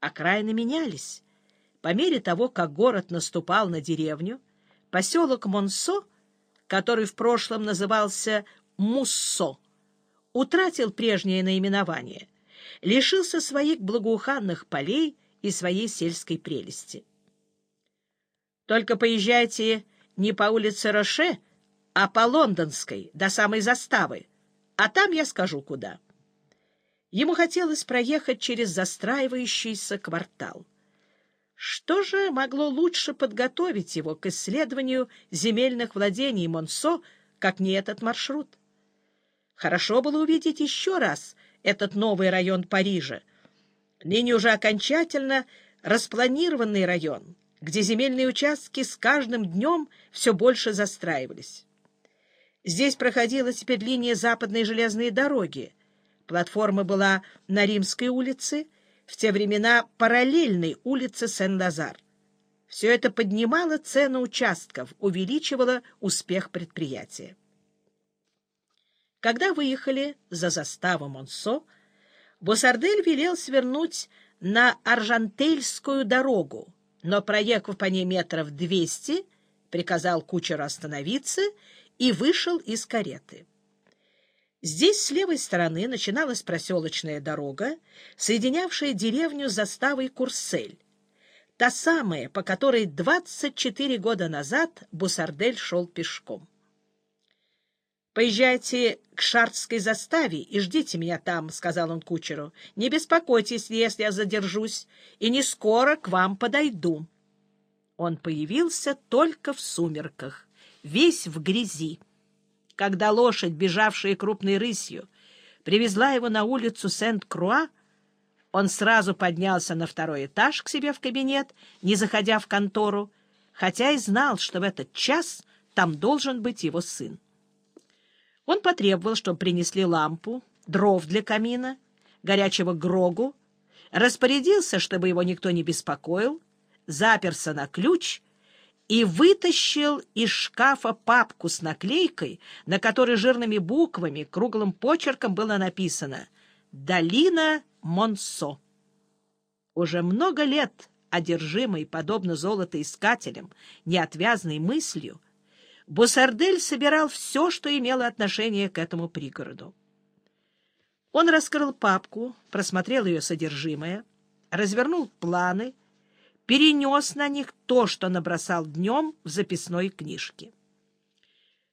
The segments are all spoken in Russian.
Окраины менялись. По мере того, как город наступал на деревню, поселок Монсо, который в прошлом назывался Муссо, утратил прежнее наименование, лишился своих благоуханных полей и своей сельской прелести. Только поезжайте не по улице Роше, а по Лондонской, до самой заставы, а там я скажу, куда. Ему хотелось проехать через застраивающийся квартал. Что же могло лучше подготовить его к исследованию земельных владений Монсо, как не этот маршрут? Хорошо было увидеть еще раз этот новый район Парижа, ныне уже окончательно распланированный район, где земельные участки с каждым днем все больше застраивались. Здесь проходила теперь линия западной железной дороги. Платформа была на Римской улице, в те времена параллельной улице Сен-Лазар. Все это поднимало цену участков, увеличивало успех предприятия. Когда выехали за заставу Монсо, Босардель велел свернуть на Аржантельскую дорогу, но, проехав по ней метров двести, приказал кучеру остановиться и вышел из кареты. Здесь с левой стороны начиналась проселочная дорога, соединявшая деревню с заставой Курсель, та самая, по которой 24 года назад Бусардель шел пешком. «Поезжайте к Шартской заставе и ждите меня там», — сказал он кучеру. «Не беспокойтесь, если я задержусь, и не скоро к вам подойду». Он появился только в сумерках, весь в грязи. Когда лошадь, бежавшая крупной рысью, привезла его на улицу Сент-Круа, он сразу поднялся на второй этаж к себе в кабинет, не заходя в контору, хотя и знал, что в этот час там должен быть его сын. Он потребовал, чтобы принесли лампу, дров для камина, горячего грогу, распорядился, чтобы его никто не беспокоил, заперся на ключ и вытащил из шкафа папку с наклейкой, на которой жирными буквами, круглым почерком было написано «Долина Монсо». Уже много лет одержимый, подобно золотоискателям, неотвязной мыслью, Бусардель собирал все, что имело отношение к этому пригороду. Он раскрыл папку, просмотрел ее содержимое, развернул планы, перенес на них то, что набросал днем в записной книжке.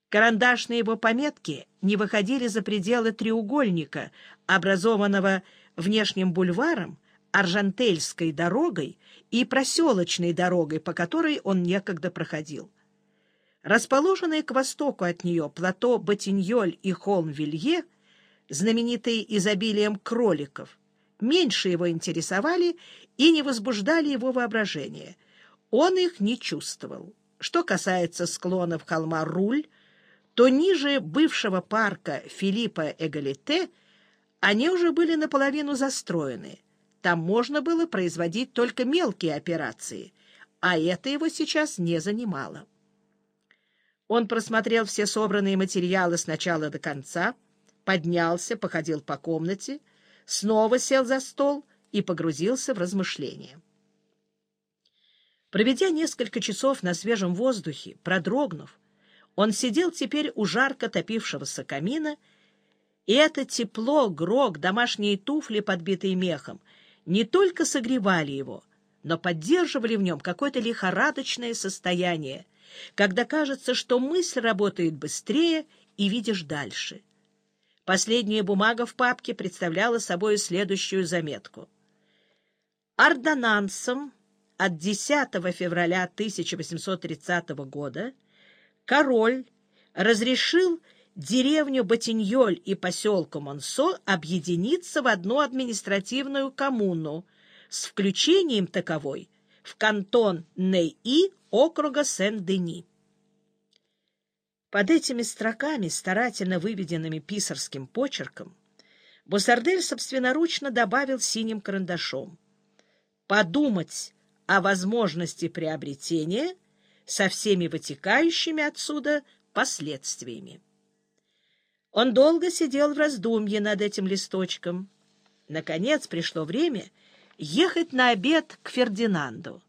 Карандашные его пометки не выходили за пределы треугольника, образованного внешним бульваром, Аржантельской дорогой и проселочной дорогой, по которой он некогда проходил. Расположенные к востоку от нее плато Батиньоль и холм Вилье, знаменитые изобилием кроликов, меньше его интересовали и не возбуждали его воображение. Он их не чувствовал. Что касается склонов холма Руль, то ниже бывшего парка Филиппа Эгалите они уже были наполовину застроены. Там можно было производить только мелкие операции, а это его сейчас не занимало. Он просмотрел все собранные материалы с начала до конца, поднялся, походил по комнате, снова сел за стол и погрузился в размышления. Проведя несколько часов на свежем воздухе, продрогнув, он сидел теперь у жарко топившегося камина, и это тепло, грог, домашние туфли, подбитые мехом, не только согревали его, но поддерживали в нем какое-то лихорадочное состояние — когда кажется, что мысль работает быстрее и видишь дальше. Последняя бумага в папке представляла собой следующую заметку. Ордонансом от 10 февраля 1830 года король разрешил деревню Батиньоль и поселку Монсо объединиться в одну административную коммуну с включением таковой в кантон Ней-И округа Сен-Дени. Под этими строками, старательно выведенными писарским почерком, Бусардель собственноручно добавил синим карандашом «Подумать о возможности приобретения со всеми вытекающими отсюда последствиями». Он долго сидел в раздумье над этим листочком. Наконец пришло время, ехать на обед к Фердинанду.